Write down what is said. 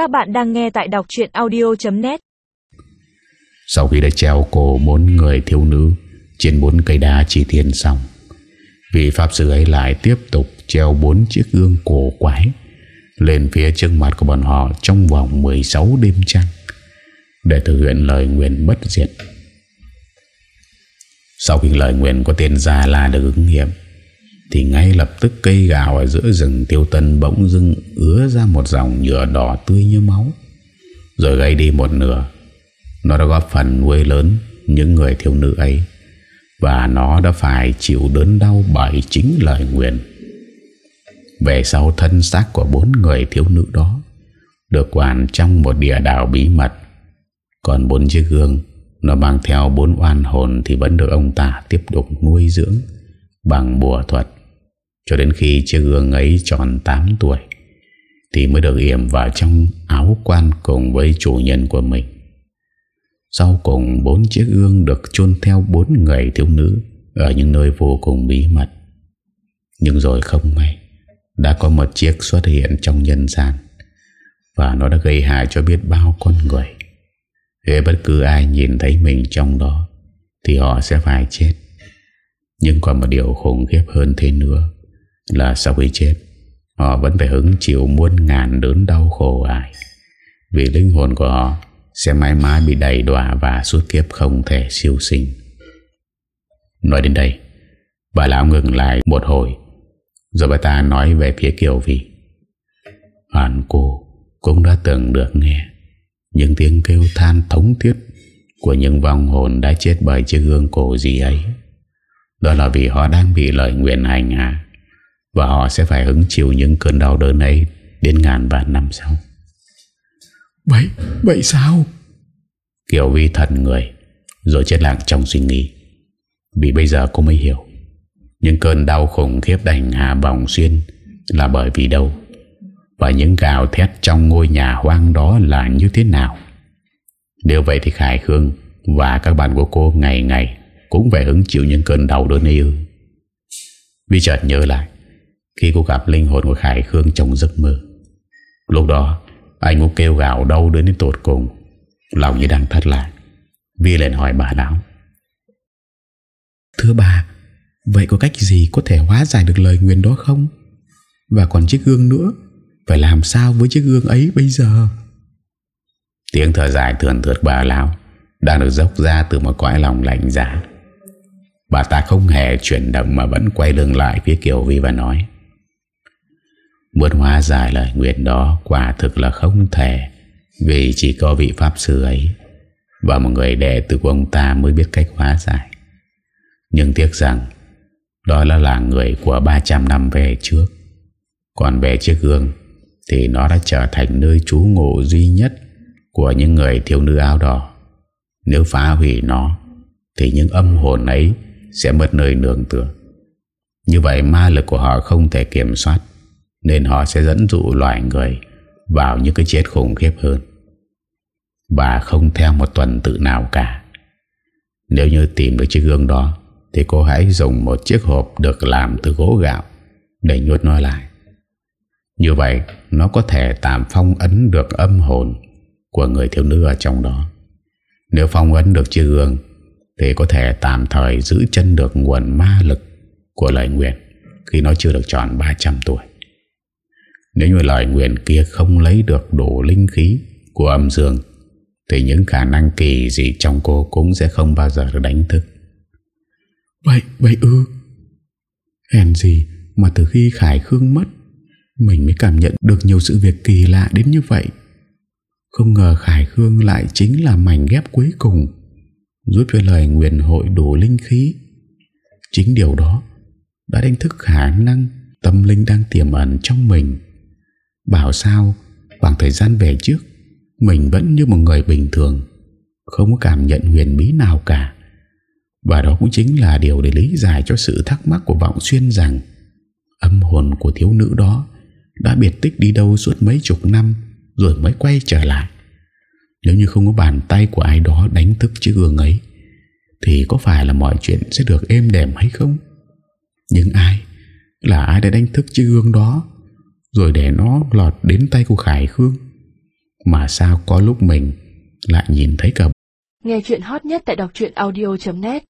Các bạn đang nghe tại đọc chuyện audio.net Sau khi đã treo cổ bốn người thiếu nữ trên bốn cây đá chỉ thiên xong, vị pháp sư ấy lại tiếp tục treo bốn chiếc gương cổ quái lên phía trước mặt của bọn họ trong vòng 16 đêm trăng để thực hiện lời nguyện bất diệt. Sau khi lời nguyện có tên Gia La được ứng nghiệm, thì ngay lập tức cây gạo ở giữa rừng tiêu tân bỗng dưng ứa ra một dòng nhựa đỏ tươi như máu, rồi gây đi một nửa. Nó đã góp phần nuôi lớn những người thiếu nữ ấy, và nó đã phải chịu đớn đau bởi chính lời nguyện. Về sau thân xác của bốn người thiếu nữ đó được quản trong một địa đảo bí mật, còn bốn chiếc gương nó mang theo bốn oan hồn thì vẫn được ông ta tiếp tục nuôi dưỡng bằng bùa thuật cho đến khi chiếc gương ấy tròn 8 tuổi thì mới được yểm vào trong áo quan cùng với chủ nhân của mình. Sau cùng bốn chiếc gương được chôn theo bốn người thiếu nữ ở những nơi vô cùng bí mật. Nhưng rồi không may, đã có một chiếc xuất hiện trong nhân gian và nó đã gây hại cho biết bao con người. Nếu bất cứ ai nhìn thấy mình trong đó thì họ sẽ phải chết. Nhưng còn một điều khủng khiếp hơn thế nữa là sau khi chết họ vẫn phải hứng chịu muôn ngàn đớn đau khổ ải vì linh hồn của họ sẽ mãi mãi bị đầy đọa và suốt kiếp không thể siêu sinh. Nói đến đây, bà lão ngừng lại một hồi, rồi bà ta nói về phía Kiều Vi. Hoàn cô cũng đã từng được nghe những tiếng kêu than thống thiết của những vong hồn đã chết bởi chiếc gương cổ gì ấy. Đó là vì họ đang bị lời nguyện hành hạ và họ sẽ phải hứng chịu những cơn đau đớn ấy đến ngàn vạn năm sau. Vậy, vậy sao? Kiều Vi thần người rồi chết lặng trong suy nghĩ. Vì bây giờ cô mới hiểu những cơn đau khủng khiếp đành hạ vòng xuyên là bởi vì đâu và những gào thét trong ngôi nhà hoang đó là như thế nào. Nếu vậy thì Khải Khương và các bạn của cô ngày ngày cũng phải hứng chịu những cơn đau đớn yêu. Vi chợt nhớ lại khi cô gặp linh hồn của Khải Khương trong giấc mơ. Lúc đó, anh cũng kêu gào đau đớn đến tột cùng, lòng như đang thất lạc. Vi lên hỏi bà lão. Thưa bà, vậy có cách gì có thể hóa giải được lời nguyện đó không? Và còn chiếc gương nữa, phải làm sao với chiếc gương ấy bây giờ? Tiếng thở dài thườn thượt bà lão đang được dốc ra từ một cõi lòng lạnh giá. Bà ta không hề chuyển động mà vẫn quay lưng lại phía Kiều Vi và nói Muốn hóa giải lời nguyện đó quả thực là không thể, Vì chỉ có vị Pháp Sư ấy Và một người đệ tử của ông ta mới biết cách hóa giải. Nhưng tiếc rằng, Đó là là người của 300 năm về trước. Còn về chiếc gương Thì nó đã trở thành nơi trú ngụ duy nhất Của những người thiếu nữ áo đỏ. Nếu phá hủy nó, Thì những âm hồn ấy Sẽ mất nơi nương tựa. Như vậy ma lực của họ không thể kiểm soát nên họ sẽ dẫn dụ loài người Vào những cái chết khủng khiếp hơn. Và không theo một tuần tự nào cả. Nếu như tìm được chiếc gương đó, Thì cô hãy dùng một chiếc hộp Được làm từ gỗ gạo Để nhốt nó lại. Như vậy, nó có thể tạm phong ấn được âm hồn Của người thiếu nữ ở trong đó. Nếu phong ấn được chiếc gương, Thì có thể tạm thời giữ chân được nguồn ma lực Của lời nguyện Khi nó chưa được tròn 300 tuổi nếu như lời nguyện kia không lấy được đủ linh khí của âm dương Thì những khả năng kỳ dị trong cô cũng sẽ không bao giờ được đánh thức. Vậy, vậy ư? Hèn gì mà từ khi Khải Khương mất Mình mới cảm nhận được nhiều sự việc kỳ lạ đến như vậy. Không ngờ Khải Khương lại chính là mảnh ghép cuối cùng Giúp cho lời nguyện hội đủ linh khí. Chính điều đó đã đánh thức khả năng tâm linh đang tiềm ẩn trong mình. Bảo sao Khoảng thời gian về trước, Mình vẫn như một người bình thường, Không có cảm nhận huyền bí nào cả Và đó cũng chính là điều để lý giải cho sự thắc mắc của Vọng Xuyên rằng, Âm hồn của thiếu nữ đó Đã biệt tích đi đâu suốt mấy chục năm Rồi mới quay trở lại Nếu như không có bàn tay của ai đó đánh thức chiếc gương ấy, Thì có phải là mọi chuyện sẽ được êm đềm hay không? Nhưng ai? Là ai đã đánh thức chiếc gương đó rồi để nó lọt đến tay của Khải Khương. Mà sao có lúc mình lại nhìn thấy cả Nghe chuyện hot nhất tại đọc audio.net